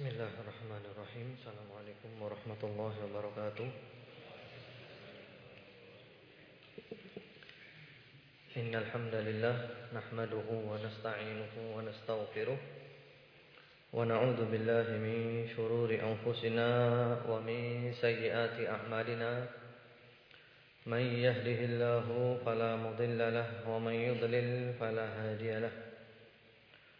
Bismillahirrahmanirrahim. Assalamualaikum warahmatullahi wabarakatuh. Innal hamdalillah nahmaduhu wa nasta'inuhu wa nastaghfiruh wa na'udzu billahi min shururi anfusina wa min sayyiati a'malina. Man yahdihillahu fala mudilla lahu wa man yudlil fala.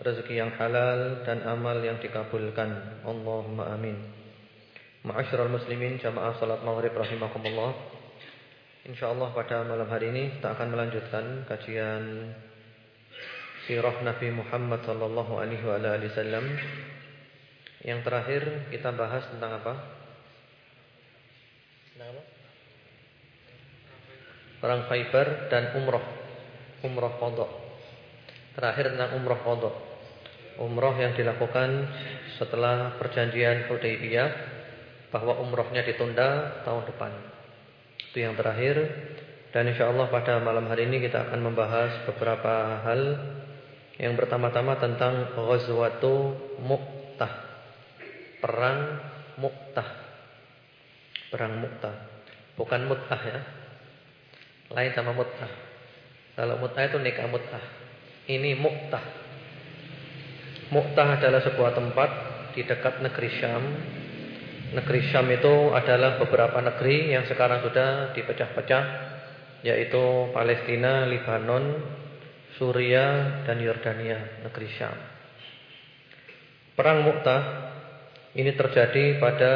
Rezeki yang halal dan amal yang dikabulkan. Allahumma amin. Ma'asyiral muslimin jamaah salat maghrib rahimakumullah. Insyaallah pada malam hari ini kita akan melanjutkan kajian sirah Nabi Muhammad sallallahu alaihi wasallam. Yang terakhir kita bahas tentang apa? Tentang apa? Perang Khaybar dan umrah. Umrah qadha. Terakhir tentang umrah qadha umroh yang dilakukan setelah perjanjian Hudaybiyah bahwa umrohnya ditunda tahun depan. Itu yang terakhir dan insya Allah pada malam hari ini kita akan membahas beberapa hal yang pertama-tama tentang Ghazwatu Mu'tah. Perang Mu'tah. Perang Mu'tah. Bukan Mu'tah ya. Lain sama Mu'tah. Kalau Mu'tah itu nikah Mu'tah. Ini Mu'tah. Mu'tah adalah sebuah tempat di dekat negeri Syam. Negeri Syam itu adalah beberapa negeri yang sekarang sudah dipecah-pecah yaitu Palestina, Lebanon, Suria dan Yordania, negeri Syam. Perang Mu'tah ini terjadi pada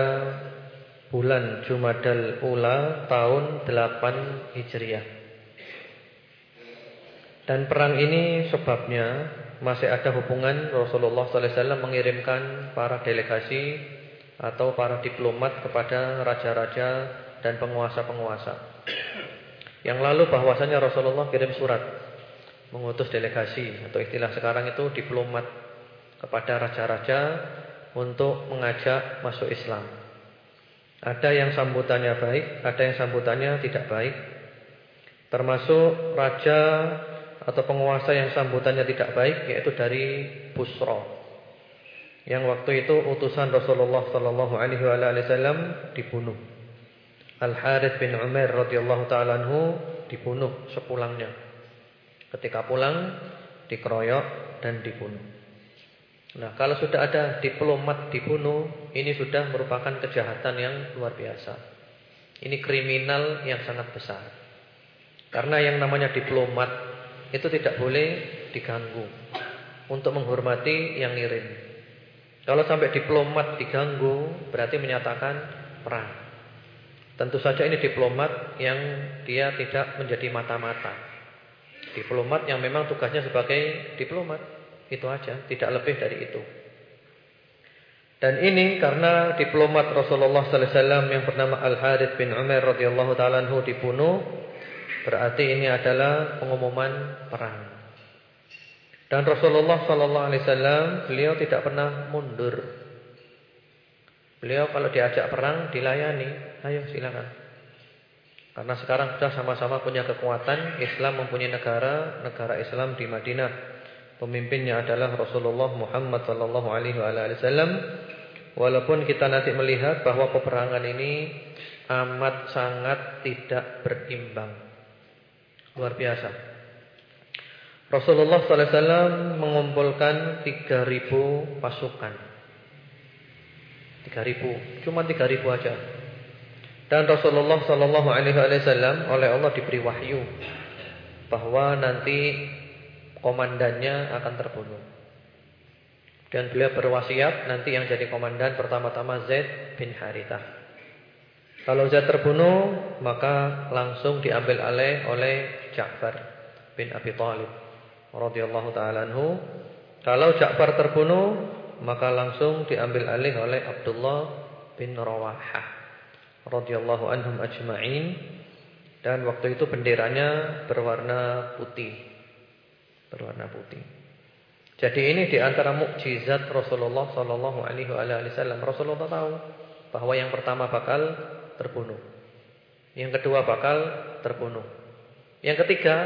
bulan Jumadal Ula tahun 8 Hijriah. Dan perang ini sebabnya masih ada hubungan Rasulullah SAW mengirimkan para delegasi atau para diplomat kepada raja-raja dan penguasa-penguasa. Yang lalu bahwasanya Rasulullah kirim surat mengutus delegasi atau istilah sekarang itu diplomat kepada raja-raja untuk mengajak masuk Islam. Ada yang sambutannya baik, ada yang sambutannya tidak baik. Termasuk raja atau penguasa yang sambutannya tidak baik yaitu dari Busra. Yang waktu itu utusan Rasulullah sallallahu alaihi wasallam dibunuh. Al Harith bin Umar radhiyallahu taala anhu dibunuh sepulangnya. Ketika pulang dikeroyok dan dibunuh. Nah, kalau sudah ada diplomat dibunuh, ini sudah merupakan kejahatan yang luar biasa. Ini kriminal yang sangat besar. Karena yang namanya diplomat itu tidak boleh diganggu untuk menghormati yang ngirim. Kalau sampai diplomat diganggu berarti menyatakan perang. Tentu saja ini diplomat yang dia tidak menjadi mata-mata. Diplomat yang memang tugasnya sebagai diplomat. Itu aja, tidak lebih dari itu. Dan ini karena diplomat Rasulullah wasallam yang bernama Al Harith bin Umar radhiyallahu taala dibunuh Berarti ini adalah pengumuman perang. Dan Rasulullah sallallahu alaihi wasallam beliau tidak pernah mundur. Beliau kalau diajak perang dilayani, ayo silakan. Karena sekarang sudah sama-sama punya kekuatan, Islam mempunyai negara, negara Islam di Madinah. Pemimpinnya adalah Rasulullah Muhammad sallallahu alaihi wasallam. Walaupun kita nanti melihat bahwa peperangan ini amat sangat tidak berimbang. Luar biasa. Rasulullah SAW mengumpulkan 3000 pasukan. 3000, cuma 3000 aja. Dan Rasulullah Wasallam oleh Allah diberi wahyu bahwa nanti komandannya akan terbunuh. Dan beliau berwasiat nanti yang jadi komandan pertama-tama Zaid bin Harithah. Kalau Zaid terbunuh, maka langsung diambil alih oleh Ja'far bin Abi Thalib radhiyallahu taala anhu. Kalau Ja'far terbunuh, maka langsung diambil alih oleh Abdullah bin Rawahah radhiyallahu anhum ajma'in dan waktu itu benderanya berwarna putih. Berwarna putih. Jadi ini di antara mukjizat Rasulullah sallallahu alaihi wasallam. Rasulullah tahu bahwa yang pertama bakal terbunuh. Yang kedua bakal terbunuh. Yang ketiga,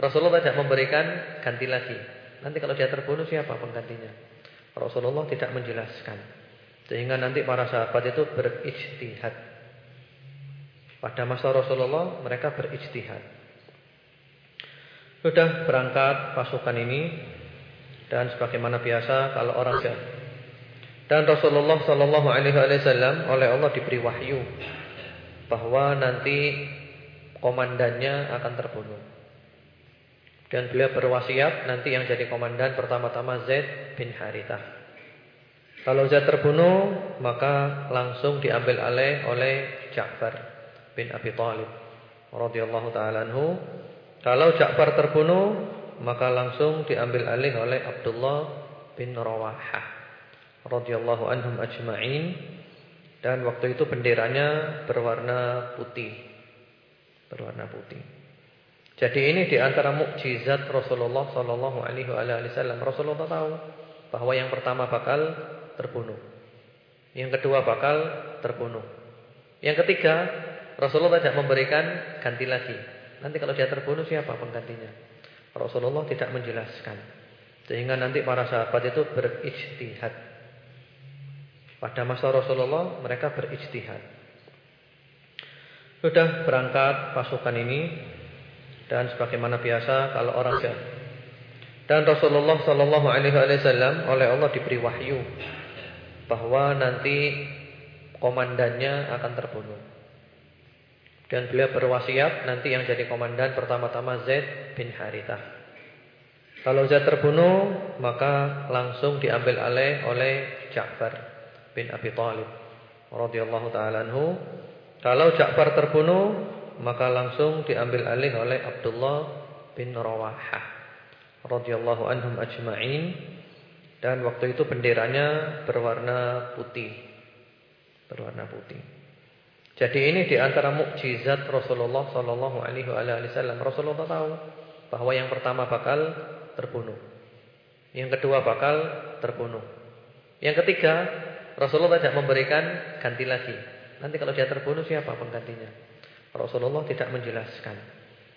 Rasulullah tidak memberikan ganti lagi. Nanti kalau dia terbunuh siapa penggantinya? Rasulullah tidak menjelaskan. Sehingga nanti para sahabat itu berijtihad. Pada masa Rasulullah mereka berijtihad. Sudah berangkat pasukan ini dan sebagaimana biasa kalau orang dan Rasulullah Shallallahu Alaihi Wasallam oleh Allah diberi wahyu bahwa nanti komandannya akan terbunuh. Dan beliau berwasiat nanti yang jadi komandan pertama-tama Zaid bin Harithah. Kalau Zaid terbunuh, maka langsung diambil alih oleh Ja'far bin Abi Thalib radhiyallahu taala anhu. Kalau Ja'far terbunuh, maka langsung diambil alih oleh Abdullah bin Rawahah radhiyallahu anhum ajma'in. Dan waktu itu benderanya berwarna putih. Berwarna putih. Jadi ini di antara mukjizat Rasulullah sallallahu alaihi wasallam. Rasulullah tahu bahwa yang pertama bakal terbunuh. Yang kedua bakal terbunuh. Yang ketiga, Rasulullah tidak memberikan ganti lagi. Nanti kalau dia terbunuh siapa penggantinya? Rasulullah tidak menjelaskan. Sehingga nanti para sahabat itu berijtihad. Pada masa Rasulullah mereka berijtihad. Sudah berangkat pasukan ini dan sebagaimana biasa kalau orang dan Rasulullah Shallallahu Alaihi Wasallam oleh Allah diberi wahyu bahwa nanti komandannya akan terbunuh. Dan beliau berwasiat nanti yang jadi komandan pertama-tama Zaid bin Harithah. Kalau Zaid terbunuh, maka langsung diambil alih oleh Ja'far bin Abi Thalib radhiyallahu taala anhu. Kalau Ja'far terbunuh, maka langsung diambil alih oleh Abdullah bin Rawahah radhiyallahu anhum ajma'in. Dan waktu itu benderanya berwarna putih. Berwarna putih. Jadi ini di antara mukjizat Rasulullah sallallahu alaihi wasallam. Rasulullah tahu bahwa yang pertama bakal terbunuh. Yang kedua bakal terbunuh. Yang ketiga Rasulullah tidak memberikan ganti lagi nanti kalau dia terbunuh siapa penggantinya Rasulullah tidak menjelaskan.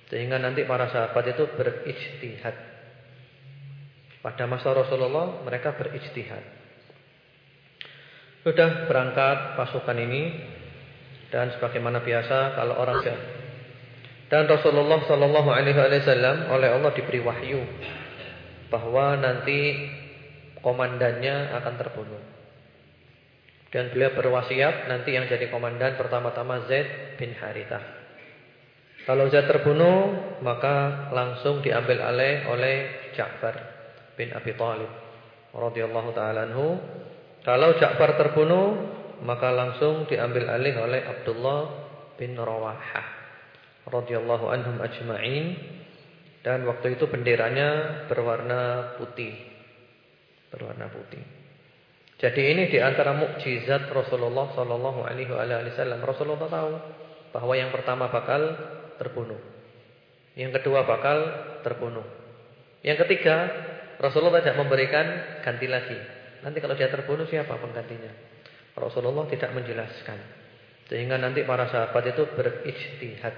Sehingga nanti para sahabat itu berijtihad. Pada masa Rasulullah mereka berijtihad. Sudah berangkat pasukan ini dan sebagaimana biasa kalau orang dan Rasulullah Shallallahu Alaihi Wasallam oleh Allah diberi wahyu bahwa nanti komandannya akan terbunuh. Dan beliau berwasiat nanti yang jadi komandan pertama-tama Zaid bin Harithah. Kalau Zaid terbunuh, maka langsung diambil alih oleh Ja'far bin Abi Thalib radhiyallahu taala anhu. Kalau Ja'far terbunuh, maka langsung diambil alih oleh Abdullah bin Rawahah radhiyallahu anhum ajma'in. Dan waktu itu benderanya berwarna putih. Berwarna putih. Jadi ini di antara mukjizat Rasulullah sallallahu alaihi wasallam. Rasulullah tahu bahwa yang pertama bakal terbunuh. Yang kedua bakal terbunuh. Yang ketiga, Rasulullah tidak memberikan ganti lagi. Nanti kalau dia terbunuh siapa penggantinya? Rasulullah tidak menjelaskan. Sehingga nanti para sahabat itu berijtihad.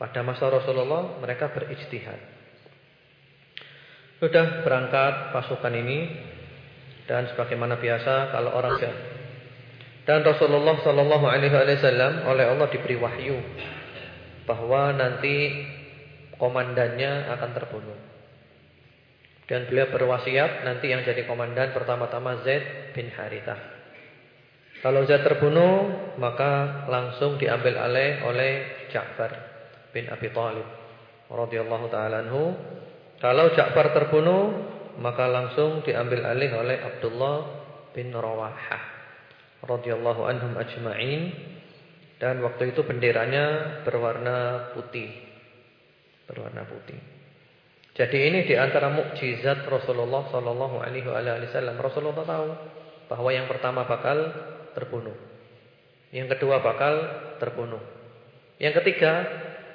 Pada masa Rasulullah mereka berijtihad. Sudah berangkat pasukan ini dan sebagaimana biasa kalau orang dan Rasulullah Shallallahu Alaihi Wasallam oleh Allah diberi wahyu bahwa nanti komandannya akan terbunuh. Dan beliau berwasiat nanti yang jadi komandan pertama-tama Zaid bin Harithah. Kalau Zaid terbunuh, maka langsung diambil alih oleh Ja'far bin Abi Thalib radhiyallahu taala anhu. Kalau Ja'far terbunuh, maka langsung diambil alih oleh Abdullah bin Rawahah radhiyallahu anhum ajma'in dan waktu itu benderanya berwarna putih berwarna putih jadi ini di antara mukjizat Rasulullah sallallahu alaihi wasallam Rasulullah tahu bahwa yang pertama bakal terbunuh Yang kedua bakal terbunuh. Yang ketiga,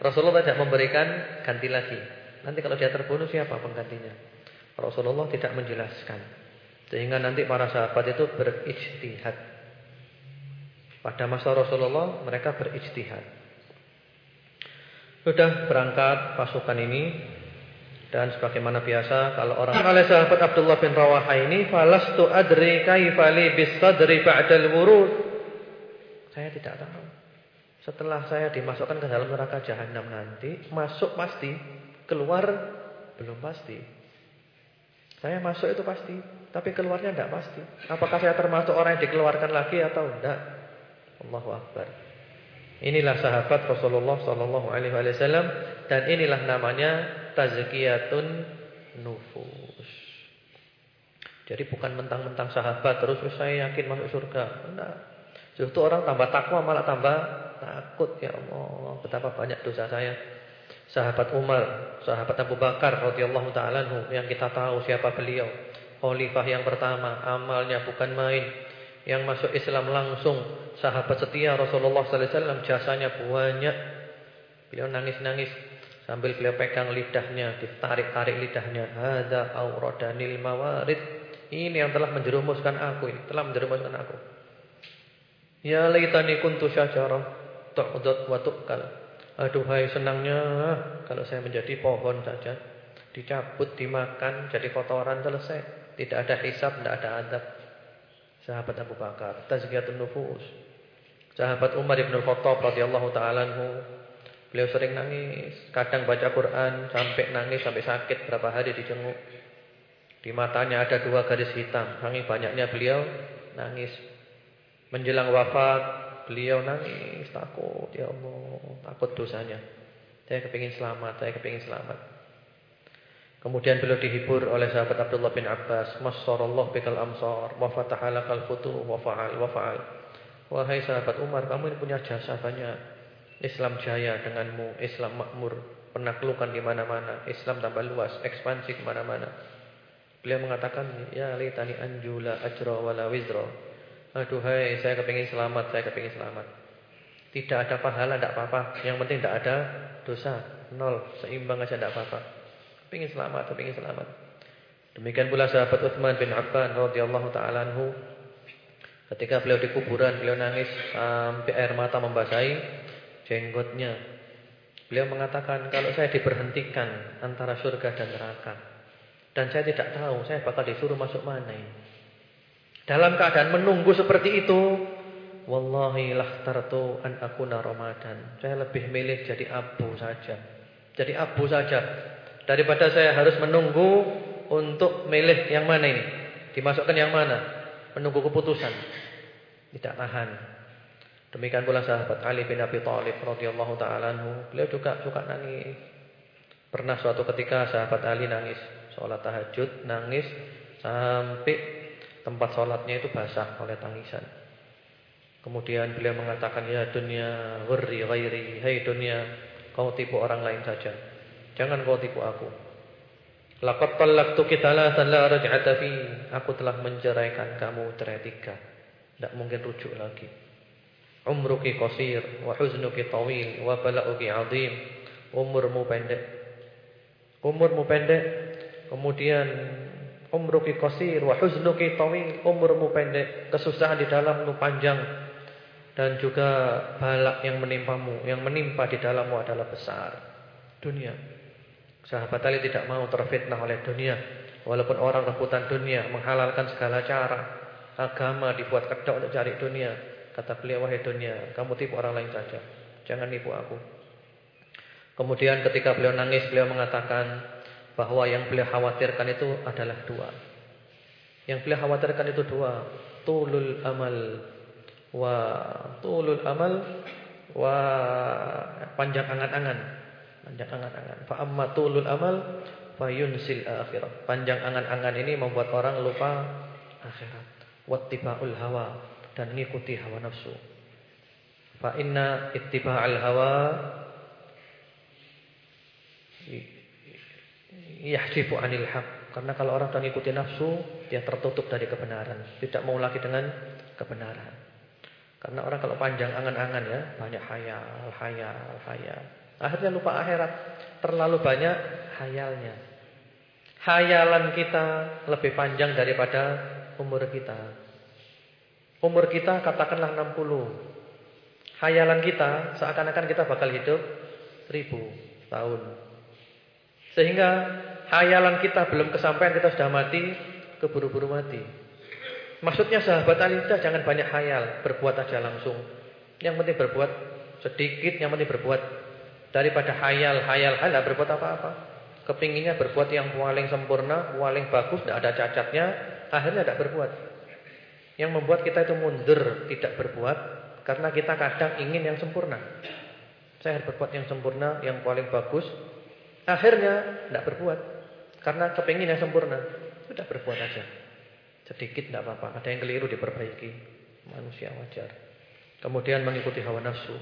Rasulullah tidak memberikan ganti lagi. Nanti kalau dia terbunuh siapa penggantinya? Rasulullah tidak menjelaskan. Sehingga nanti para sahabat itu berijtihad. Pada masa Rasulullah mereka berijtihad. Sudah berangkat pasukan ini dan sebagaimana biasa kalau orang oleh sahabat Abdullah bin Rawaha ini falastu adri kaifa li bisadri ba'dal wurud. Saya tidak tahu. Setelah saya dimasukkan ke dalam neraka jahanam nanti, masuk pasti, keluar belum pasti. Saya masuk itu pasti, tapi keluarnya tidak pasti. Apakah saya termasuk orang yang dikeluarkan lagi atau tidak? Allahu Akbar. Inilah sahabat Rasulullah sallallahu alaihi wasallam dan inilah namanya tazkiyatun nufus. Jadi bukan mentang-mentang sahabat terus saya yakin masuk surga. Enggak. Justru orang tambah takwa malah tambah takut ya Allah, betapa banyak dosa saya. Sahabat Umar, sahabat Abu Bakar radhiyallahu taala yang kita tahu siapa beliau. Khalifah yang pertama, amalnya bukan main. Yang masuk Islam langsung, sahabat setia Rasulullah sallallahu alaihi wasallam, jasanya banyak. Beliau nangis-nangis Sambil beliau pegang lidahnya, ditarik-tarik lidahnya. Hada auradanil mawarid. Ini yang telah menjerumuskan aku ini, telah menjerumuskan aku. Ya laitani kuntu syajarah tu'dad wa tu'kal. Aduhai senangnya kalau saya menjadi pohon saja. Dicabut, dimakan, jadi kotoran selesai. Tidak ada hisab, tidak ada adab. Sahabat Abu Bakar, tazkiyatun nufus. Sahabat Umar bin Khattab radhiyallahu taala Beliau sering nangis, kadang baca Quran sampai nangis sampai sakit berapa hari dijenguk. Di matanya ada dua garis hitam, saking banyaknya beliau nangis. Menjelang wafat, beliau nangis, takut, ya Allah, takut dosanya. Saya kepingin selamat, saya kepingin selamat. Kemudian beliau dihibur oleh sahabat Abdullah bin Abbas, "Masyarallah bikal amsar, wa fatahalakal futuh wa fa'al wa fa'al." Wahai sahabat Umar, kamu ini punya jasa banyak. Islam jaya denganmu, Islam makmur, penaklukan di mana-mana, Islam tambah luas, ekspansi ke mana-mana. Beliau mengatakan, ya litani anjula ajra wala wizra. Aduhai, saya kepingin selamat, saya kepingin selamat. Tidak ada pahala, tidak apa-apa. Yang penting tidak ada dosa, nol, seimbang aja tidak apa-apa. Kepingin selamat, kepingin selamat. Demikian pula sahabat Uthman bin Affan radhiyallahu taala ketika beliau di kuburan beliau nangis sampai air mata membasahi jenggotnya. Beliau mengatakan, kalau saya diberhentikan antara surga dan neraka. Dan saya tidak tahu saya bakal disuruh masuk mana ini. Dalam keadaan menunggu seperti itu. Wallahi lahtartu an akuna Ramadan. Saya lebih milih jadi abu saja. Jadi abu saja. Daripada saya harus menunggu untuk milih yang mana ini. Dimasukkan yang mana. Menunggu keputusan. Tidak tahan. Demikian pula sahabat Ali bin Abi Thalib radhiyallahu taala anhu, beliau juga suka nangis. Pernah suatu ketika sahabat Ali nangis, sholat tahajud, nangis sampai tempat sholatnya itu basah oleh tangisan. Kemudian beliau mengatakan, "Ya dunia, ghurri ghairi, hai dunia, kau tipu orang lain saja. Jangan kau tipu aku." Laqad talaqtuki thalathan la raj'ata fi. Aku telah menceraikan kamu cerai tiga. Tidak mungkin rujuk lagi. Umruki qasir wa huznuki tawil wa bala'uki azim. Umurmu pendek. Umurmu pendek. Kemudian umruki qasir wa huznuki tawil. Umurmu pendek. Kesusahan di dalammu panjang. Dan juga balak yang menimpamu. Yang menimpa di dalammu adalah besar. Dunia. Sahabat Ali tidak mau terfitnah oleh dunia. Walaupun orang rebutan dunia. Menghalalkan segala cara. Agama dibuat kedok untuk cari dunia. Kata beliau, wahai dunia, kamu tipu orang lain saja. Jangan tipu aku. Kemudian ketika beliau nangis, beliau mengatakan bahwa yang beliau khawatirkan itu adalah dua. Yang beliau khawatirkan itu dua. Tulul amal. Wa tulul amal. Wa panjang angan-angan. Panjang angan-angan. Fa amma tulul amal. Fa yunsil akhirat. Panjang angan-angan ini membuat orang lupa akhirat. Wattiba'ul hawa dan mengikuti hawa nafsu. Fa inna ittiba'al hawa yahjibu 'anil haq. Karena kalau orang mengikuti nafsu, dia tertutup dari kebenaran, tidak mau lagi dengan kebenaran. Karena orang kalau panjang angan-angan ya, banyak hayal, hayal, hayal. Akhirnya lupa akhirat. Terlalu banyak hayalnya. Hayalan kita lebih panjang daripada umur kita. Umur kita katakanlah 60. Hayalan kita seakan-akan kita bakal hidup ribu tahun. Sehingga hayalan kita belum kesampaian kita sudah mati, keburu-buru mati. Maksudnya sahabat Ali jangan banyak hayal, berbuat aja langsung. Yang penting berbuat sedikit, yang penting berbuat daripada hayal, hayal, hayal berbuat apa-apa. Kepinginnya berbuat yang paling sempurna, paling bagus, tidak ada cacatnya, akhirnya tidak berbuat. Yang membuat kita itu mundur, tidak berbuat, karena kita kadang ingin yang sempurna. Saya harus berbuat yang sempurna, yang paling bagus. Akhirnya tidak berbuat. Karena kepingin yang sempurna. Sudah berbuat aja. Sedikit tidak apa-apa. Ada yang keliru diperbaiki. Manusia wajar. Kemudian mengikuti hawa nafsu.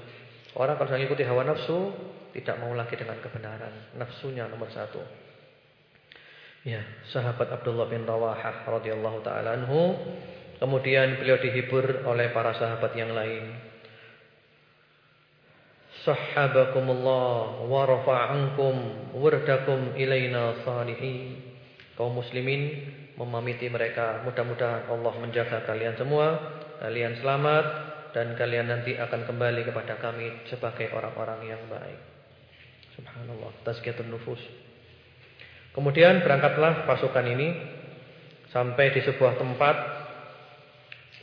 Orang kalau mengikuti hawa nafsu tidak mau lagi dengan kebenaran. Nafsunya nomor satu. Ya, sahabat Abdullah bin Rawahah radhiyallahu taala anhu. Kemudian beliau dihibur oleh para sahabat yang lain sahabakumullah wa rafa'ankum wardakum ilaina salihin. Kaum muslimin memamiti mereka, mudah-mudahan Allah menjaga kalian semua, kalian selamat dan kalian nanti akan kembali kepada kami sebagai orang-orang yang baik. Subhanallah, tazkiyatun nufus. Kemudian berangkatlah pasukan ini sampai di sebuah tempat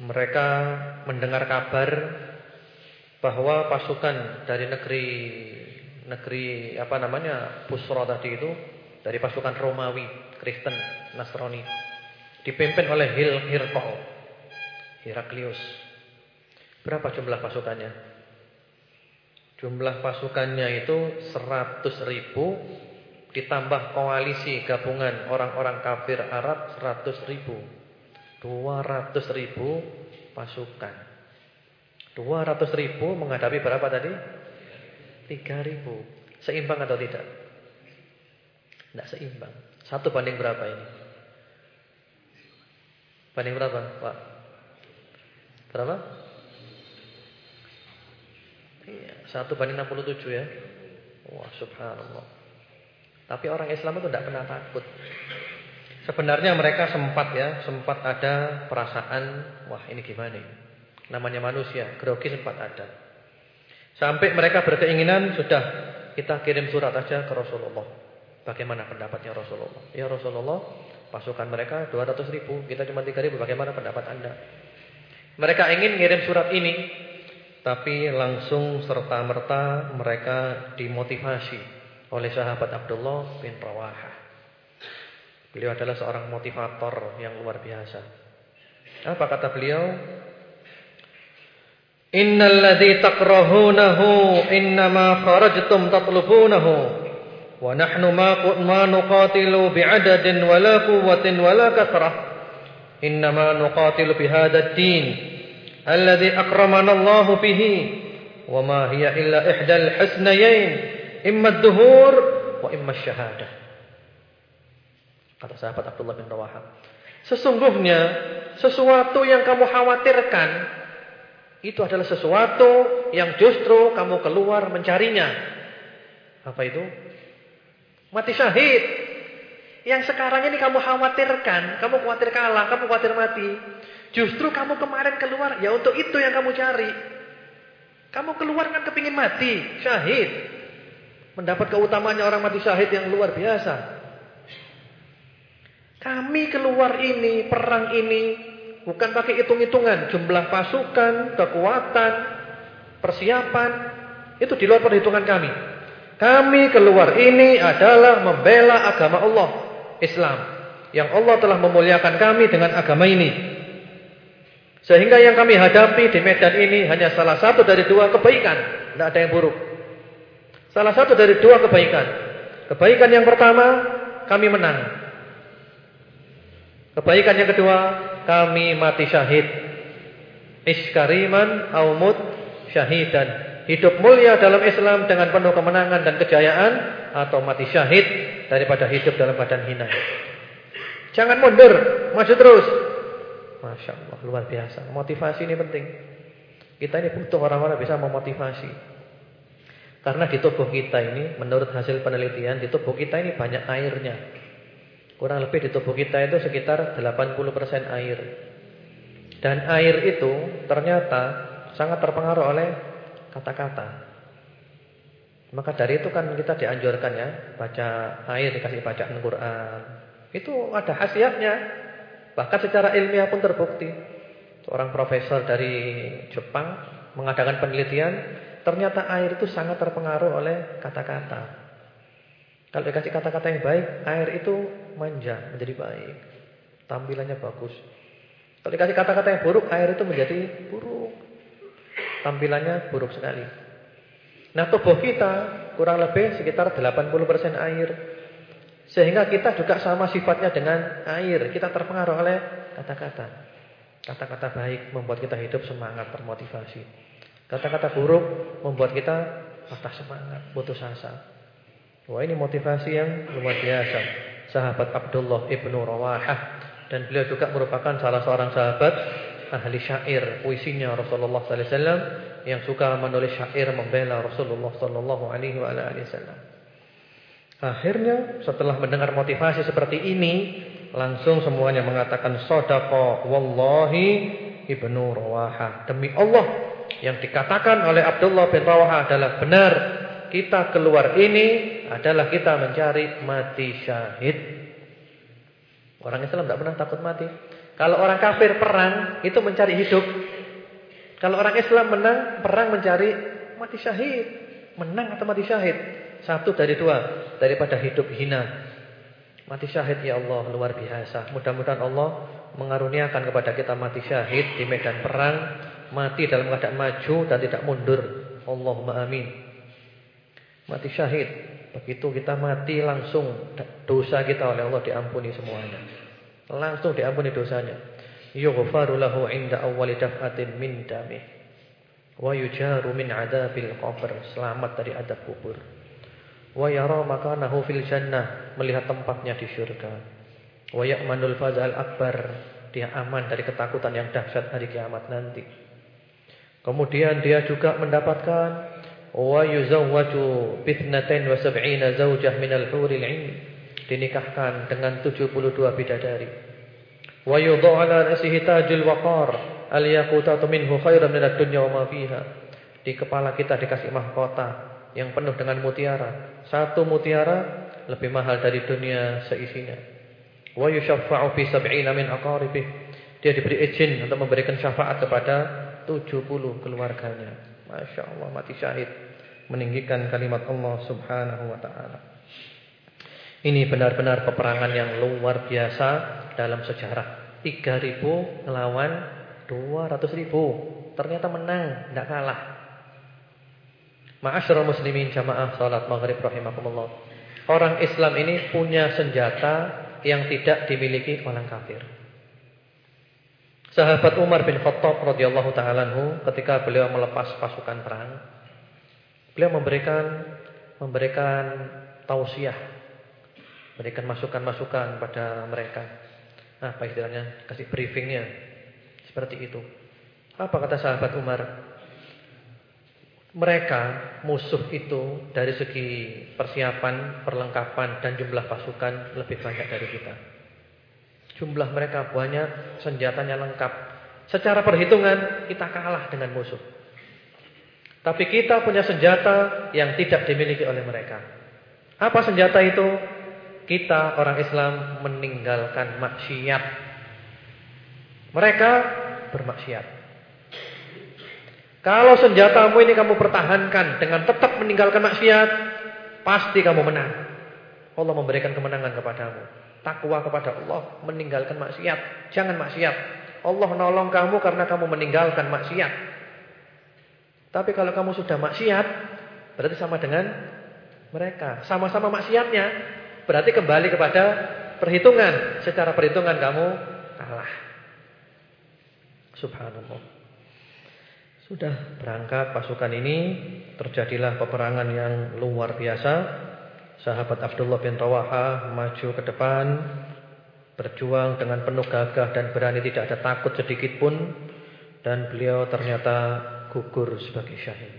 mereka mendengar kabar bahwa pasukan dari negeri negeri apa namanya Busra tadi itu dari pasukan Romawi, Kristen, Nasrani dipimpin oleh Hil Hirqal Heraklius. Berapa jumlah pasukannya? Jumlah pasukannya itu 100 ribu ditambah koalisi gabungan orang-orang kafir Arab 100 ribu. 200 ribu pasukan. 200 ribu menghadapi berapa tadi? 3 ribu. Seimbang atau tidak? Tidak seimbang. Satu banding berapa ini? Banding berapa Pak? Berapa? Iya, satu banding 67 ya. Wah subhanallah. Tapi orang Islam itu tidak pernah takut. Sebenarnya mereka sempat ya, sempat ada perasaan, wah ini gimana ini? Namanya manusia, grogi sempat ada. Sampai mereka berkeinginan sudah kita kirim surat aja ke Rasulullah. Bagaimana pendapatnya Rasulullah? Ya Rasulullah, pasukan mereka 200 ribu, kita cuma 3 ribu. Bagaimana pendapat anda? Mereka ingin ngirim surat ini, tapi langsung serta merta mereka dimotivasi oleh sahabat Abdullah bin Rawaha. Beliau adalah seorang motivator yang luar biasa. Apa kata beliau? Innal ladzi takrahunahu innama kharajtum tatlubunahu. Wa nahnu ma nuqatilu bi'adadin wala quwwatin wala kathrah innama nuqatilu bihadzal din alladzi akramana Allah bihi. Wa ma hiya illa ihdal husnayain imma ad-duhur wa imma asy-syahadah kata sahabat Abdullah bin Rawaha sesungguhnya sesuatu yang kamu khawatirkan itu adalah sesuatu yang justru kamu keluar mencarinya. Apa itu? Mati syahid. Yang sekarang ini kamu khawatirkan, kamu khawatir kalah, kamu khawatir mati. Justru kamu kemarin keluar, ya untuk itu yang kamu cari. Kamu keluar kan kepingin mati, syahid. Mendapat keutamanya orang mati syahid yang luar biasa. Kami keluar ini, perang ini Bukan pakai hitung-hitungan, jumlah pasukan, kekuatan, persiapan, itu di luar perhitungan kami. Kami keluar ini adalah membela agama Allah, Islam. Yang Allah telah memuliakan kami dengan agama ini. Sehingga yang kami hadapi di medan ini hanya salah satu dari dua kebaikan. Tidak ada yang buruk. Salah satu dari dua kebaikan. Kebaikan yang pertama, kami menang. Kebaikan yang kedua, kami mati syahid. Iskariman aumut syahidan. Hidup mulia dalam Islam dengan penuh kemenangan dan kejayaan atau mati syahid daripada hidup dalam badan hina. Jangan mundur, maju terus. Masya Allah, luar biasa. Motivasi ini penting. Kita ini butuh orang-orang bisa memotivasi. Karena di tubuh kita ini, menurut hasil penelitian, di tubuh kita ini banyak airnya. Kurang lebih di tubuh kita itu sekitar 80% air. Dan air itu ternyata sangat terpengaruh oleh kata-kata. Maka dari itu kan kita dianjurkan ya, baca air dikasih bacaan Quran. Itu ada khasiatnya. Bahkan secara ilmiah pun terbukti. Seorang profesor dari Jepang mengadakan penelitian, ternyata air itu sangat terpengaruh oleh kata-kata. Kalau dikasih kata-kata yang baik, air itu manja, menjadi baik. Tampilannya bagus. Kalau dikasih kata-kata yang buruk, air itu menjadi buruk. Tampilannya buruk sekali. Nah, tubuh kita kurang lebih sekitar 80% air. Sehingga kita juga sama sifatnya dengan air. Kita terpengaruh oleh kata-kata. Kata-kata baik membuat kita hidup semangat, termotivasi. Kata-kata buruk membuat kita patah semangat, putus asa. Wah ini motivasi yang luar biasa. Sahabat Abdullah ibnu Rawahah dan beliau juga merupakan salah seorang sahabat ahli syair puisinya Rasulullah sallallahu alaihi wasallam yang suka menulis syair membela Rasulullah sallallahu alaihi wasallam. Akhirnya setelah mendengar motivasi seperti ini, langsung semuanya mengatakan sadaqa wallahi ibnu Rawahah. Demi Allah yang dikatakan oleh Abdullah bin Rawahah adalah benar. Kita keluar ini adalah kita mencari mati syahid. Orang Islam tidak pernah takut mati. Kalau orang kafir perang itu mencari hidup. Kalau orang Islam menang perang mencari mati syahid. Menang atau mati syahid. Satu dari dua. Daripada hidup hina. Mati syahid ya Allah luar biasa. Mudah-mudahan Allah mengaruniakan kepada kita mati syahid di medan perang. Mati dalam keadaan maju dan tidak mundur. Allahumma amin. Mati syahid. Begitu kita mati langsung dosa kita oleh Allah diampuni semuanya. Langsung diampuni dosanya. Yughfaru lahu 'inda awwali daf'atin min damih. Wa yujaru min 'adzabil qabr. Selamat dari adab kubur. Wa yara makanahu fil jannah, melihat tempatnya di surga. Wa ya'manul fazal akbar. Dia aman dari ketakutan yang dahsyat hari kiamat nanti. Kemudian dia juga mendapatkan bitnatain wa sab'ina zawjah minal huril 'ain dinikahkan dengan 72 bidadari wa yudhu ala rasihi tajul waqar al yaqutatu minhu khairan minad dunya wa ma fiha di kepala kita dikasih mahkota yang penuh dengan mutiara. Satu mutiara lebih mahal dari dunia seisinya. wa yushaffa'u fi sab'ina min aqaribih dia diberi izin untuk memberikan syafaat kepada 70 keluarganya Masya Allah mati syahid meninggikan kalimat Allah Subhanahu wa taala. Ini benar-benar peperangan yang luar biasa dalam sejarah. 3000 melawan 200.000. Ternyata menang, tidak kalah. Ma'asyiral muslimin jamaah salat maghrib rahimakumullah. Orang Islam ini punya senjata yang tidak dimiliki orang kafir. Sahabat Umar bin Khattab radhiyallahu taala ketika beliau melepas pasukan perang, beliau memberikan memberikan tausiah, memberikan masukan-masukan pada mereka. Nah, apa istilahnya? Kasih briefingnya. Seperti itu. Apa kata sahabat Umar? Mereka musuh itu dari segi persiapan, perlengkapan dan jumlah pasukan lebih banyak dari kita. Jumlah mereka banyak, senjatanya lengkap. Secara perhitungan kita kalah dengan musuh. Tapi kita punya senjata yang tidak dimiliki oleh mereka. Apa senjata itu? Kita orang Islam meninggalkan maksiat. Mereka bermaksiat. Kalau senjatamu ini kamu pertahankan dengan tetap meninggalkan maksiat, pasti kamu menang. Allah memberikan kemenangan kepadamu takwa kepada Allah, meninggalkan maksiat. Jangan maksiat. Allah nolong kamu karena kamu meninggalkan maksiat. Tapi kalau kamu sudah maksiat, berarti sama dengan mereka. Sama-sama maksiatnya, berarti kembali kepada perhitungan. Secara perhitungan kamu kalah. Subhanallah. Sudah berangkat pasukan ini, terjadilah peperangan yang luar biasa. Sahabat Abdullah bin Tawaha maju ke depan berjuang dengan penuh gagah dan berani tidak ada takut sedikit pun dan beliau ternyata gugur sebagai syahid.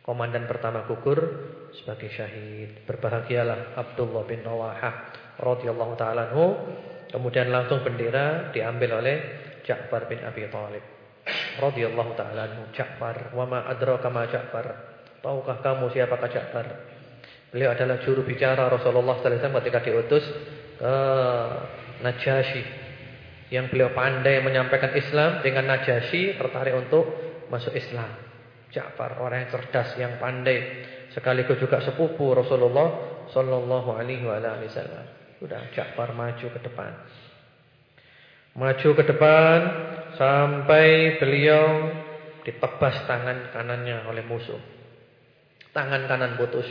Komandan pertama gugur sebagai syahid. Berbahagialah Abdullah bin Rawahah radhiyallahu taala Kemudian langsung bendera diambil oleh Ja'far bin Abi Thalib radhiyallahu taala. Ja'far, wa ma adraka Ja'far? Tahukah kamu siapakah Ja'far? Beliau adalah juru bicara Rasulullah wasallam ketika diutus ke Najasyi. Yang beliau pandai menyampaikan Islam dengan Najasyi tertarik untuk masuk Islam. Ja'far orang yang cerdas, yang pandai, sekaligus juga sepupu Rasulullah sallallahu alaihi wasallam. Sudah Ja'far maju ke depan. Maju ke depan sampai beliau ditebas tangan kanannya oleh musuh. Tangan kanan putus.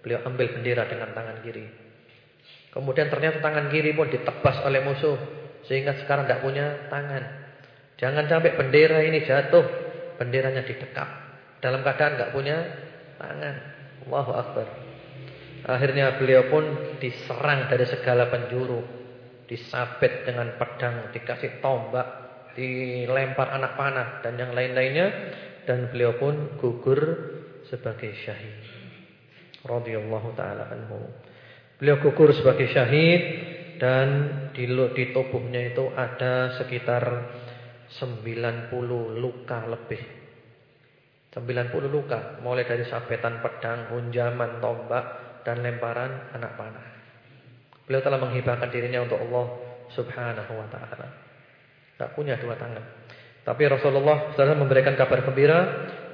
Beliau ambil bendera dengan tangan kiri. Kemudian ternyata tangan kiri pun ditebas oleh musuh. Sehingga sekarang tidak punya tangan. Jangan sampai bendera ini jatuh. Benderanya didekap. Dalam keadaan tidak punya tangan. Allahu Akbar. Akhirnya beliau pun diserang dari segala penjuru. Disabet dengan pedang, dikasih tombak, dilempar anak panah dan yang lain-lainnya dan beliau pun gugur sebagai syahid. Radhiyallahu taala anhu. Beliau gugur sebagai syahid dan di, di tubuhnya itu ada sekitar 90 luka lebih. 90 luka, mulai dari sabetan pedang, hunjaman, tombak, dan lemparan anak panah. Beliau telah menghibahkan dirinya untuk Allah Subhanahu wa taala. Tak punya dua tangan. Tapi Rasulullah SAW memberikan kabar gembira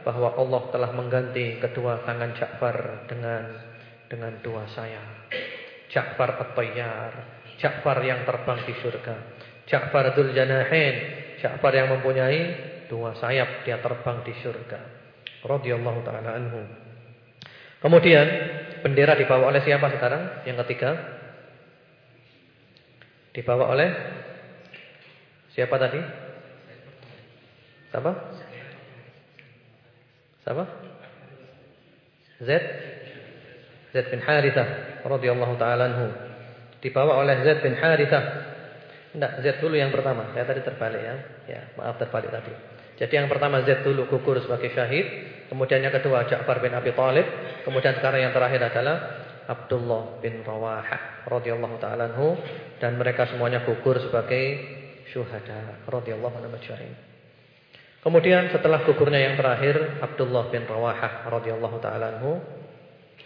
bahwa Allah telah mengganti kedua tangan Ja'far dengan dengan dua sayap. Ja'far at-tayyar, Ja'far yang terbang di surga. Ja'far dzul janahin, Ja'far yang mempunyai dua sayap, dia terbang di surga. Radhiyallahu taala anhu. Kemudian bendera dibawa oleh siapa sekarang? Yang ketiga. Dibawa oleh siapa tadi? Siapa? Siapa? Zaid Zaid bin Harithah radhiyallahu taala anhu. Dibawa oleh Zaid bin Harithah. Enggak, Zaid dulu yang pertama. Saya tadi terbalik ya. Ya, maaf terbalik tadi. Jadi yang pertama Zaid dulu gugur sebagai syahid, kemudian yang kedua Ja'far bin Abi Thalib, kemudian sekarang yang terakhir adalah Abdullah bin Rawahah radhiyallahu taala anhu dan mereka semuanya gugur sebagai syuhada radhiyallahu anhu. Kemudian setelah gugurnya yang terakhir Abdullah bin Rawahah radhiyallahu taala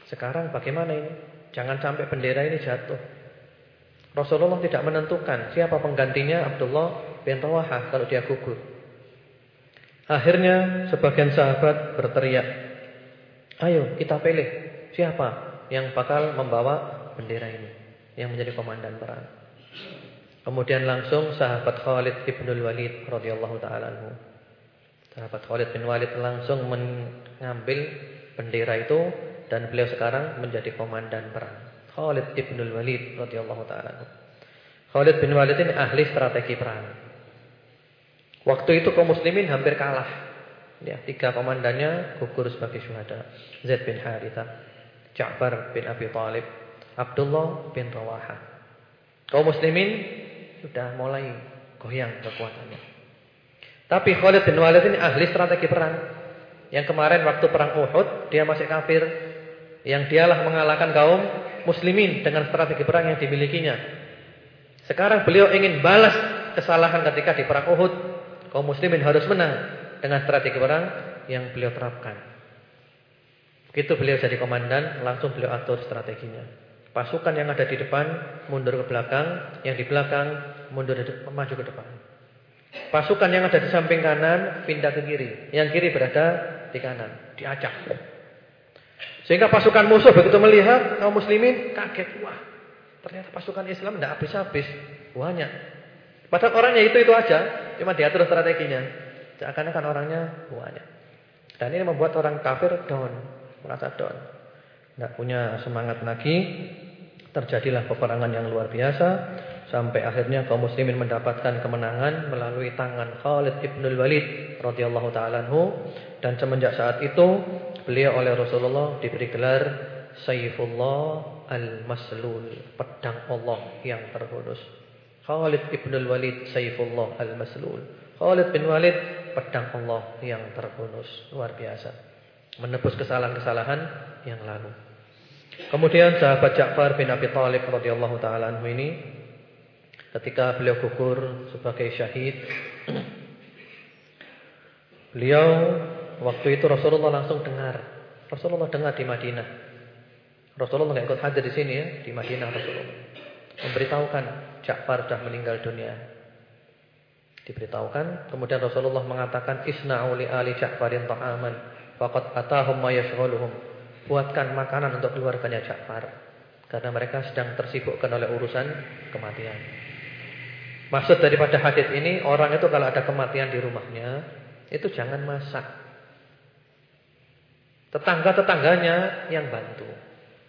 sekarang bagaimana ini? Jangan sampai bendera ini jatuh. Rasulullah tidak menentukan siapa penggantinya Abdullah bin Rawahah kalau dia gugur. Akhirnya sebagian sahabat berteriak, "Ayo kita pilih siapa yang bakal membawa bendera ini, yang menjadi komandan perang." Kemudian langsung sahabat Khalid bin Walid radhiyallahu taala. Sahabat Khalid bin Walid langsung mengambil bendera itu dan beliau sekarang menjadi komandan perang. Khalid bin Walid radhiyallahu taala. Khalid bin Walid ini ahli strategi perang. Waktu itu kaum muslimin hampir kalah. Ya, tiga komandannya gugur sebagai syuhada. Zaid bin Haritha, Ja'far bin Abi Thalib, Abdullah bin Rawaha. Kaum muslimin sudah mulai goyang kekuatannya. Tapi Khalid bin Walid ini ahli strategi perang. Yang kemarin waktu perang Uhud dia masih kafir. Yang dialah mengalahkan kaum muslimin dengan strategi perang yang dimilikinya. Sekarang beliau ingin balas kesalahan ketika di perang Uhud kaum muslimin harus menang dengan strategi perang yang beliau terapkan. Begitu beliau jadi komandan, langsung beliau atur strateginya. Pasukan yang ada di depan mundur ke belakang, yang di belakang mundur maju ke depan. Pasukan yang ada di samping kanan pindah ke kiri, yang kiri berada di kanan, diacak. Sehingga pasukan musuh begitu melihat kaum muslimin kaget, wah, ternyata pasukan Islam tidak habis-habis, banyak. Padahal orangnya itu-itu aja, cuma diatur strateginya. Seakan-akan orangnya banyak. Dan ini membuat orang kafir down, merasa down. Tidak punya semangat lagi. Terjadilah peperangan yang luar biasa sampai akhirnya kaum muslimin mendapatkan kemenangan melalui tangan Khalid ibn Walid radhiyallahu taala dan semenjak saat itu beliau oleh Rasulullah diberi gelar Saifullah al-Maslul, pedang Allah yang terkudus. Khalid ibn al-Walid Saifullah al-Maslul. Khalid bin Walid pedang Allah yang terhunus, luar biasa. Menebus kesalahan-kesalahan yang lalu. Kemudian sahabat Ja'far bin Abi Thalib radhiyallahu taala ini ketika beliau gugur sebagai syahid beliau waktu itu Rasulullah langsung dengar. Rasulullah dengar di Madinah. Rasulullah enggak ikut hadir di sini ya, di Madinah Rasulullah. Memberitahukan Ja'far sudah meninggal dunia. Diberitahukan, kemudian Rasulullah mengatakan isna'u li ali Ja'farin ta'aman faqad atahum ma yashghaluhum. Buatkan makanan untuk keluarganya Ja'far karena mereka sedang tersibukkan oleh urusan kematian. Maksud daripada hadis ini, orang itu kalau ada kematian di rumahnya, itu jangan masak. Tetangga-tetangganya yang bantu.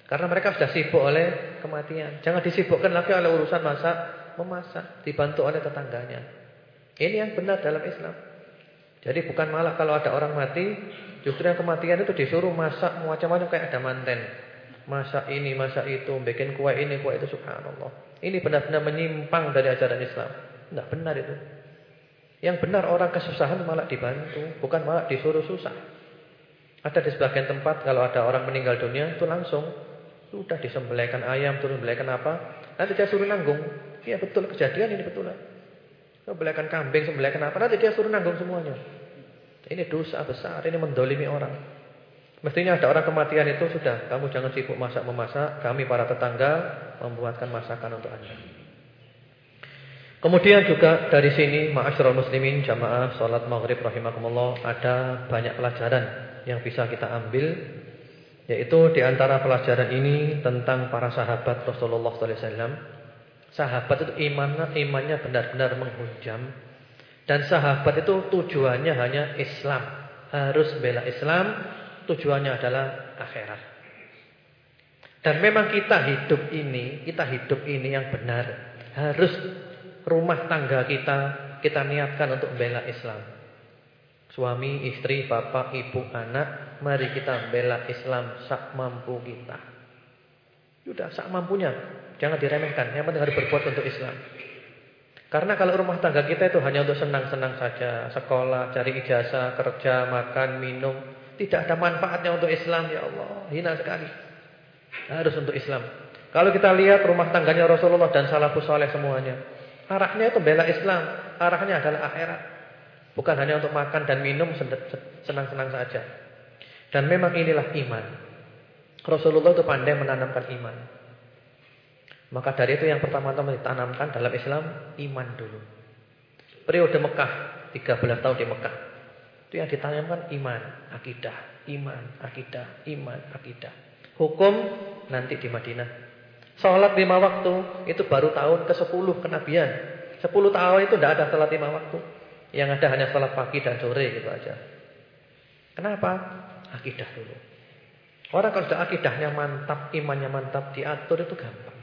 Karena mereka sudah sibuk oleh kematian. Jangan disibukkan lagi oleh urusan masak, memasak, dibantu oleh tetangganya. Ini yang benar dalam Islam. Jadi bukan malah kalau ada orang mati, justru yang kematian itu disuruh masak macam-macam kayak ada manten. Masak ini, masak itu, bikin kue ini, kue itu subhanallah. Ini benar-benar menyimpang dari ajaran Islam. Tidak benar itu. Yang benar orang kesusahan malah dibantu, bukan malah disuruh susah. Ada di sebagian tempat kalau ada orang meninggal dunia itu langsung sudah disembelihkan ayam, turun sembelihkan apa, nanti dia suruh nanggung. Iya betul kejadian ini betul. Sembelihkan kambing, sembelihkan apa, nanti dia suruh nanggung semuanya. Ini dosa besar, ini mendolimi orang. Mestinya ada orang kematian itu sudah. Kamu jangan sibuk masak-memasak. Kami para tetangga membuatkan masakan untuk anda. Kemudian juga dari sini Ma'asyurul muslimin jamaah Salat maghrib rahimakumullah Ada banyak pelajaran yang bisa kita ambil Yaitu di antara pelajaran ini Tentang para sahabat Rasulullah SAW Sahabat itu imannya, imannya benar-benar menghujam. Dan sahabat itu tujuannya hanya Islam. Harus bela Islam tujuannya adalah akhirat. Dan memang kita hidup ini, kita hidup ini yang benar. Harus rumah tangga kita kita niatkan untuk membela Islam. Suami, istri, bapak, ibu, anak, mari kita membela Islam sak mampu kita. Sudah sak mampunya, jangan diremehkan. Yang penting harus berbuat untuk Islam. Karena kalau rumah tangga kita itu hanya untuk senang-senang saja, sekolah, cari ijazah, kerja, makan, minum, tidak ada manfaatnya untuk Islam ya Allah. Hina sekali. Harus untuk Islam. Kalau kita lihat rumah tangganya Rasulullah dan salafus saleh semuanya. Arahnya itu bela Islam. Arahnya adalah akhirat. Bukan hanya untuk makan dan minum senang-senang saja. Dan memang inilah iman. Rasulullah itu pandai menanamkan iman. Maka dari itu yang pertama-tama ditanamkan dalam Islam iman dulu. Periode Mekah 13 tahun di Mekah itu yang ditanamkan iman, akidah, iman, akidah, iman, akidah. Hukum nanti di Madinah. Sholat lima waktu itu baru tahun ke-10 kenabian. 10 tahun itu tidak ada sholat lima waktu. Yang ada hanya sholat pagi dan sore gitu aja. Kenapa? Akidah dulu. Orang kalau sudah akidahnya mantap, imannya mantap, diatur itu gampang.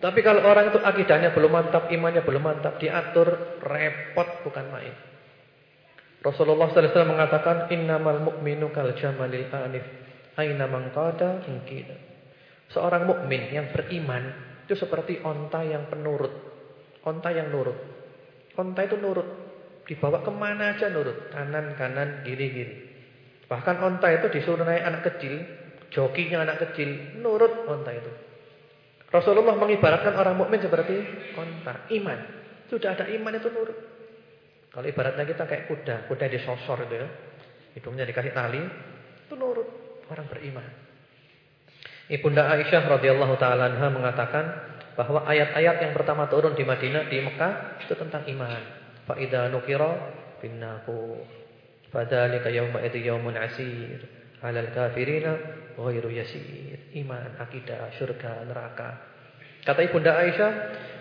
Tapi kalau orang itu akidahnya belum mantap, imannya belum mantap, diatur repot bukan main. Rasulullah sallallahu alaihi wasallam mengatakan innamal mu'minu kal jamalil anif aina man qada. Seorang mukmin yang beriman itu seperti onta yang penurut. Onta yang nurut. Onta itu nurut. Dibawa ke mana aja nurut. Kanan, kanan, kiri, kiri. Bahkan onta itu disuruh naik anak kecil. Jokinya anak kecil. Nurut onta itu. Rasulullah mengibaratkan orang mukmin seperti onta. Iman. Sudah ada iman itu nurut. Kalau ibaratnya kita kayak kuda, kuda disosor itu ya. Hidungnya dikasih tali, itu nurut orang beriman. Ibunda Aisyah radhiyallahu taala anha mengatakan bahwa ayat-ayat yang pertama turun di Madinah di Mekah itu tentang iman. Fa idza nukira bin naqur. Fadzalika yawma idzi yawmun asir 'alal kafirina ghairu yasir. Iman, akidah, surga, neraka. Kata Ibunda Aisyah,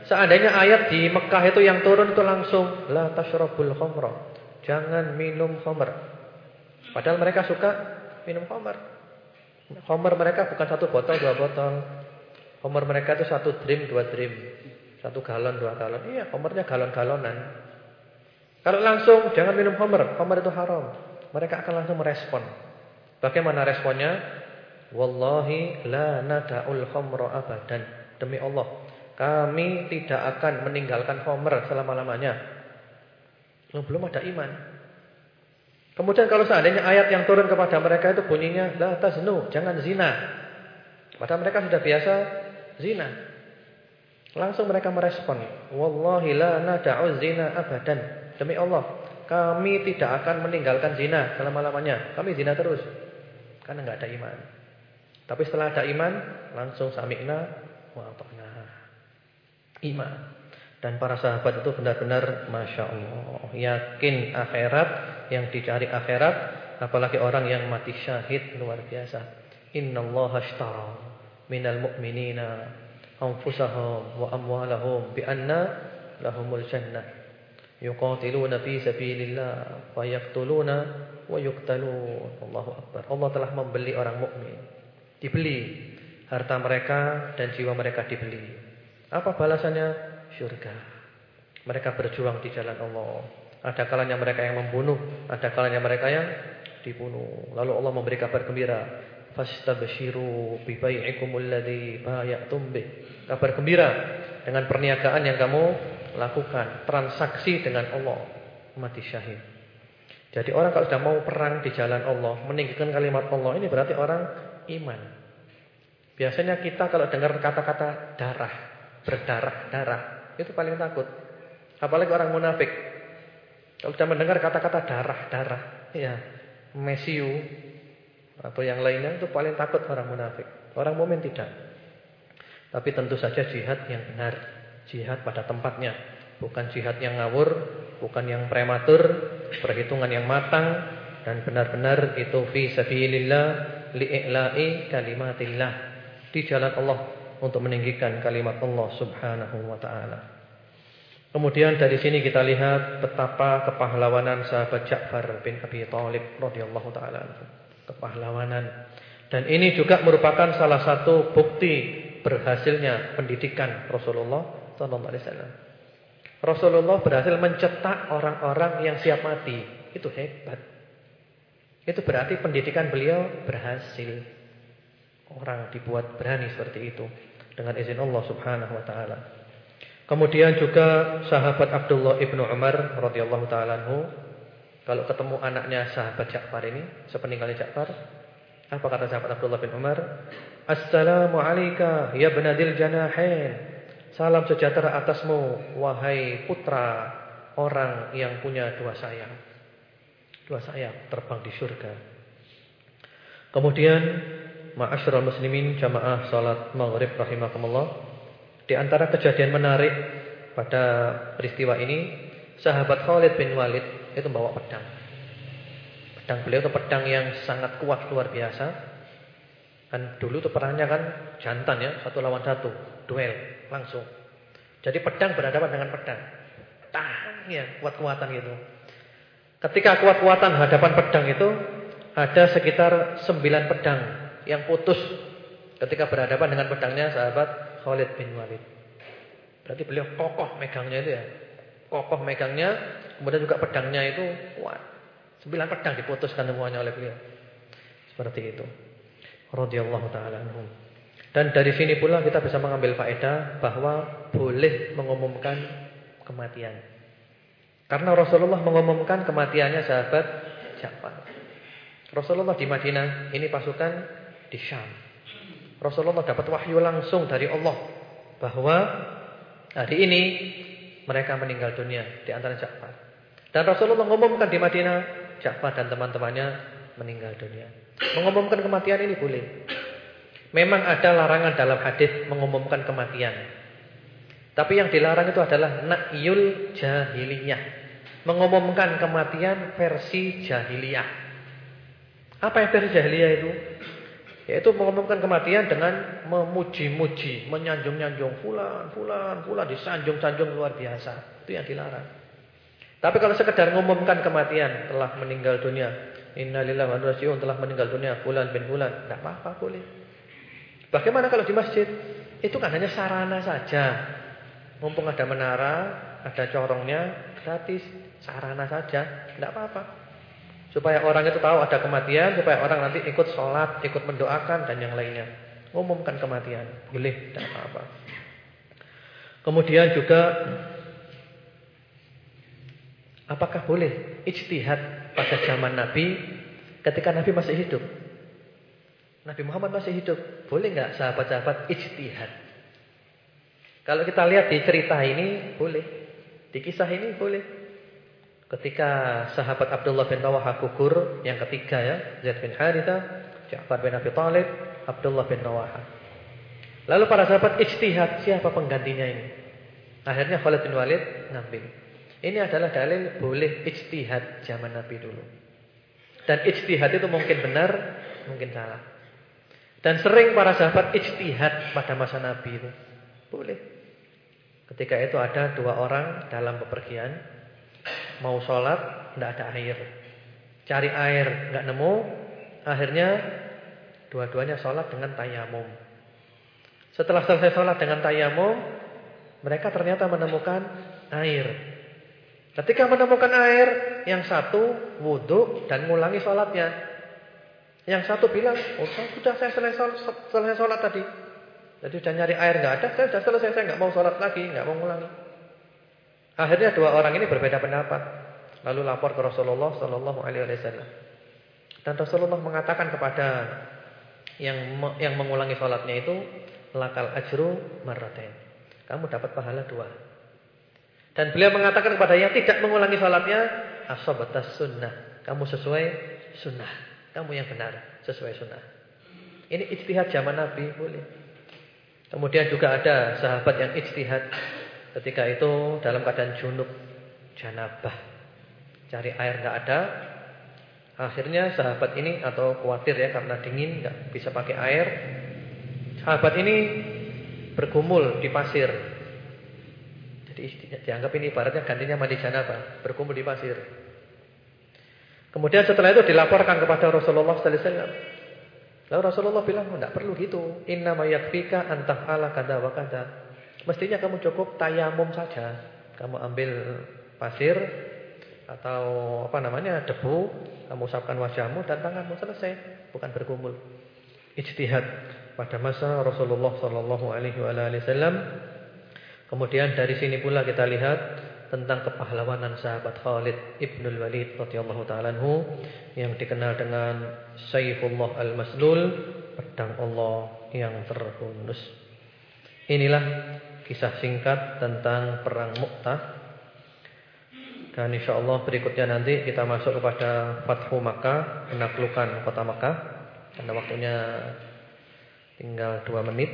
seandainya ayat di Mekah itu yang turun itu langsung la tasyrabul khamra. Jangan minum khamr. Padahal mereka suka minum khamr. Khamr mereka bukan satu botol, dua botol. Khamr mereka itu satu dream, dua dream. Satu galon, dua galon. Iya, khamrnya galon-galonan. Kalau langsung jangan minum khamr, khamr itu haram. Mereka akan langsung merespon. Bagaimana responnya? Wallahi la nada'ul khamra abadan. Demi Allah, kami tidak akan meninggalkan Homer selama-lamanya. Belum ada iman. Kemudian kalau seandainya ayat yang turun kepada mereka itu bunyinya la taznu, jangan zina. Padahal mereka sudah biasa zina. Langsung mereka merespon, wallahi la nad'u zina abadan. Demi Allah, kami tidak akan meninggalkan zina selama-lamanya. Kami zina terus. Karena enggak ada iman. Tapi setelah ada iman, langsung sami'na wa. Iman. Dan para sahabat itu benar-benar Masya Allah Yakin akhirat Yang dicari akhirat Apalagi orang yang mati syahid Luar biasa. Inna Allah ashtara Minal mu'minina Anfusahum wa amwalahum Bi'anna lahumul jannah. Yuqatiluna fi sabilillah Wa yaktuluna Wa yuktalun Allahu Akbar. Allah telah membeli orang mukmin. Dibeli. Harta mereka dan jiwa mereka dibeli Apa balasannya? surga. Mereka berjuang di jalan Allah. Ada kalanya mereka yang membunuh, ada kalanya mereka yang dibunuh. Lalu Allah memberi kabar gembira, fastabshiru bi bai'ikumul ladzi bay'atum bih. Kabar gembira dengan perniagaan yang kamu lakukan, transaksi dengan Allah, mati syahid. Jadi orang kalau sudah mau perang di jalan Allah, meninggikan kalimat Allah, ini berarti orang iman. Biasanya kita kalau dengar kata-kata darah, berdarah-darah, itu paling takut. Apalagi orang munafik. Kalau sudah mendengar kata-kata darah-darah, ya, mesiu atau yang lainnya itu paling takut orang munafik. Orang mukmin tidak. Tapi tentu saja jihad yang benar, jihad pada tempatnya, bukan jihad yang ngawur, bukan yang prematur, perhitungan yang matang dan benar-benar itu fi sabilillah li'ila'i kalimatillah di jalan Allah untuk meninggikan kalimat Allah Subhanahu wa taala. Kemudian dari sini kita lihat betapa kepahlawanan sahabat Ja'far bin Abi Thalib radhiyallahu taala kepahlawanan. Dan ini juga merupakan salah satu bukti berhasilnya pendidikan Rasulullah sallallahu alaihi wasallam. Rasulullah berhasil mencetak orang-orang yang siap mati. Itu hebat. Itu berarti pendidikan beliau berhasil. Orang dibuat berani seperti itu dengan izin Allah Subhanahu wa taala. Kemudian juga sahabat Abdullah ibnu Umar radhiyallahu taala kalau ketemu anaknya sahabat Ja'far ini, sepeninggalnya Ja'far, apa kata sahabat Abdullah bin Umar? Assalamu alayka ya benadil janahin. Salam sejahtera atasmu wahai putra orang yang punya dua sayap. Dua sayap terbang di surga. Kemudian Ma'asyiral muslimin jamaah salat maghrib rahimakumullah. Di antara kejadian menarik pada peristiwa ini, sahabat Khalid bin Walid itu bawa pedang. Pedang beliau itu pedang yang sangat kuat luar biasa. Kan dulu itu perangnya kan jantan ya, satu lawan satu, duel langsung. Jadi pedang berhadapan dengan pedang. Tang ya, kuat-kuatan gitu. Ketika kuat-kuatan hadapan pedang itu ada sekitar sembilan pedang yang putus ketika berhadapan dengan pedangnya sahabat Khalid bin Walid. Berarti beliau kokoh megangnya itu ya. Kokoh megangnya, kemudian juga pedangnya itu kuat. Sembilan pedang diputuskan semuanya oleh beliau. Seperti itu. Radhiyallahu taala anhum. Dan dari sini pula kita bisa mengambil faedah bahwa boleh mengumumkan kematian. Karena Rasulullah mengumumkan kematiannya sahabat Ja'far. Rasulullah di Madinah, ini pasukan di Syam. Rasulullah dapat wahyu langsung dari Allah bahwa hari ini mereka meninggal dunia di antara Ja'far. Dan Rasulullah mengumumkan di Madinah Ja'far dan teman-temannya meninggal dunia. Mengumumkan kematian ini boleh. Memang ada larangan dalam hadis mengumumkan kematian. Tapi yang dilarang itu adalah na'yul jahiliyah. Mengumumkan kematian versi jahiliyah. Apa yang versi jahiliyah itu? Yaitu mengumumkan kematian dengan memuji-muji, menyanjung-nyanjung fulan, fulan, fulan disanjung-sanjung luar biasa. Itu yang dilarang. Tapi kalau sekedar mengumumkan kematian telah meninggal dunia, innalillahi wa inna telah meninggal dunia fulan bin fulan, enggak apa-apa boleh. Bagaimana kalau di masjid? Itu kan hanya sarana saja. Mumpung ada menara, ada corongnya, gratis, sarana saja, enggak apa-apa. Supaya orang itu tahu ada kematian, supaya orang nanti ikut sholat, ikut mendoakan dan yang lainnya. Umumkan kematian, boleh, tidak apa-apa. Kemudian juga Apakah boleh ijtihad pada zaman Nabi ketika Nabi masih hidup? Nabi Muhammad masih hidup. Boleh enggak sahabat-sahabat ijtihad? Kalau kita lihat di cerita ini boleh. Di kisah ini boleh. Ketika sahabat Abdullah bin Rawaha gugur yang ketiga ya, Zaid bin Haritha, Ja'far bin Abi Thalib, Abdullah bin Rawaha. Lalu para sahabat ijtihad siapa penggantinya ini? Akhirnya Khalid bin Walid ngambil. Ini adalah dalil boleh ijtihad zaman Nabi dulu. Dan ijtihad itu mungkin benar, mungkin salah. Dan sering para sahabat ijtihad pada masa Nabi itu. Boleh. Ketika itu ada dua orang dalam bepergian Mau sholat, tidak ada air. Cari air, nggak nemu. Akhirnya dua-duanya sholat dengan tayamum. Setelah selesai sholat dengan tayamum, mereka ternyata menemukan air. Ketika menemukan air, yang satu wudhu dan ngulangi sholatnya. Yang satu bilang, oh sudah saya selesai sholat, selesai sholat tadi. Jadi sudah nyari air nggak ada, saya sudah selesai, saya nggak mau sholat lagi, nggak mau ngulangi. Akhirnya dua orang ini berbeda pendapat. Lalu lapor ke Rasulullah sallallahu alaihi wasallam. Dan Rasulullah mengatakan kepada yang yang mengulangi salatnya itu lakal ajru marratain. Kamu dapat pahala dua. Dan beliau mengatakan kepada yang tidak mengulangi salatnya asabatas sunnah. Kamu sesuai sunnah. Kamu yang benar sesuai sunnah. Ini ijtihad zaman Nabi boleh. Kemudian juga ada sahabat yang ijtihad Ketika itu dalam keadaan junub janabah. Cari air tidak ada. Akhirnya sahabat ini atau khawatir ya karena dingin tidak bisa pakai air. Sahabat ini bergumul di pasir. Jadi dianggap ini ibaratnya gantinya mandi janabah, bergumul di pasir. Kemudian setelah itu dilaporkan kepada Rasulullah sallallahu alaihi wasallam. Lalu Rasulullah bilang, "Tidak perlu gitu. Inna ma yakfika an taf'ala kada wa kada." Mestinya kamu cukup tayamum saja. Kamu ambil pasir atau apa namanya debu, kamu usapkan wajahmu dan tanganmu selesai, bukan bergumul. Ijtihad pada masa Rasulullah sallallahu alaihi wasallam. Kemudian dari sini pula kita lihat tentang kepahlawanan sahabat Khalid Ibnul Walid radhiyallahu taala yang dikenal dengan Saifullah Al-Maslul, pedang Allah yang terhunus. Inilah kisah singkat tentang perang Mu'tah. Dan insyaallah berikutnya nanti kita masuk kepada Fathu Makkah, penaklukan kota Makkah. Karena waktunya tinggal 2 menit.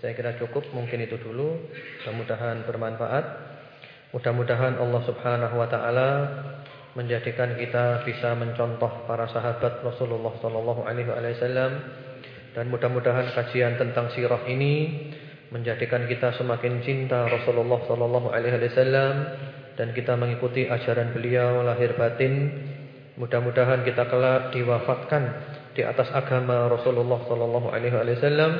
Saya kira cukup, mungkin itu dulu. Mudah-mudahan bermanfaat. Mudah-mudahan Allah Subhanahu wa taala menjadikan kita bisa mencontoh para sahabat Rasulullah sallallahu alaihi wasallam dan mudah-mudahan kajian tentang sirah ini menjadikan kita semakin cinta Rasulullah sallallahu alaihi wasallam dan kita mengikuti ajaran beliau lahir batin. Mudah-mudahan kita kelak diwafatkan di atas agama Rasulullah sallallahu alaihi wasallam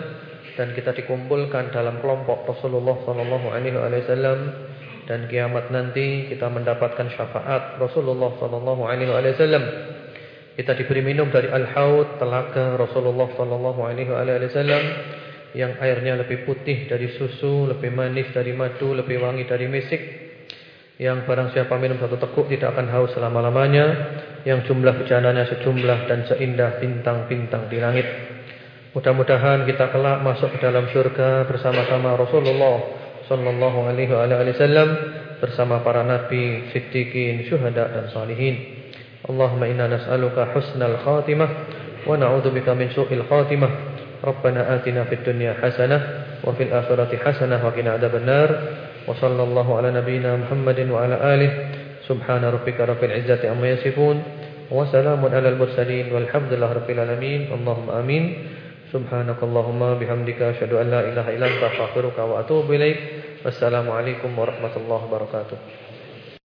dan kita dikumpulkan dalam kelompok Rasulullah sallallahu alaihi wasallam dan kiamat nanti kita mendapatkan syafaat Rasulullah sallallahu alaihi wasallam. Kita diberi minum dari al-haud telaga Rasulullah sallallahu alaihi wasallam yang airnya lebih putih dari susu, lebih manis dari madu, lebih wangi dari misik. Yang barang siapa minum satu teguk tidak akan haus selama-lamanya. Yang jumlah bejananya sejumlah dan seindah bintang-bintang di langit. Mudah-mudahan kita kelak masuk ke dalam surga bersama-sama Rasulullah sallallahu alaihi wasallam bersama para nabi, siddiqin, syuhada dan salihin. Allahumma inna nas'aluka husnal khatimah wa na'udzubika min su'il khatimah. ربنا آتنا في الدنيا حسنة وفي الآخرة حسنة وقنا عذاب النار وصلى الله على نبينا محمد وعلى آله. سبحان ربك رب العزة عما يصفون وسلام على المرسلين والحمد لله رب العالمين. اللهم آمين. سبحانك اللهم بحمدك أشهد أن لا إله إلا أنت أستغفرك وأتوب إليك. والسلام عليكم ورحمة الله وبركاته.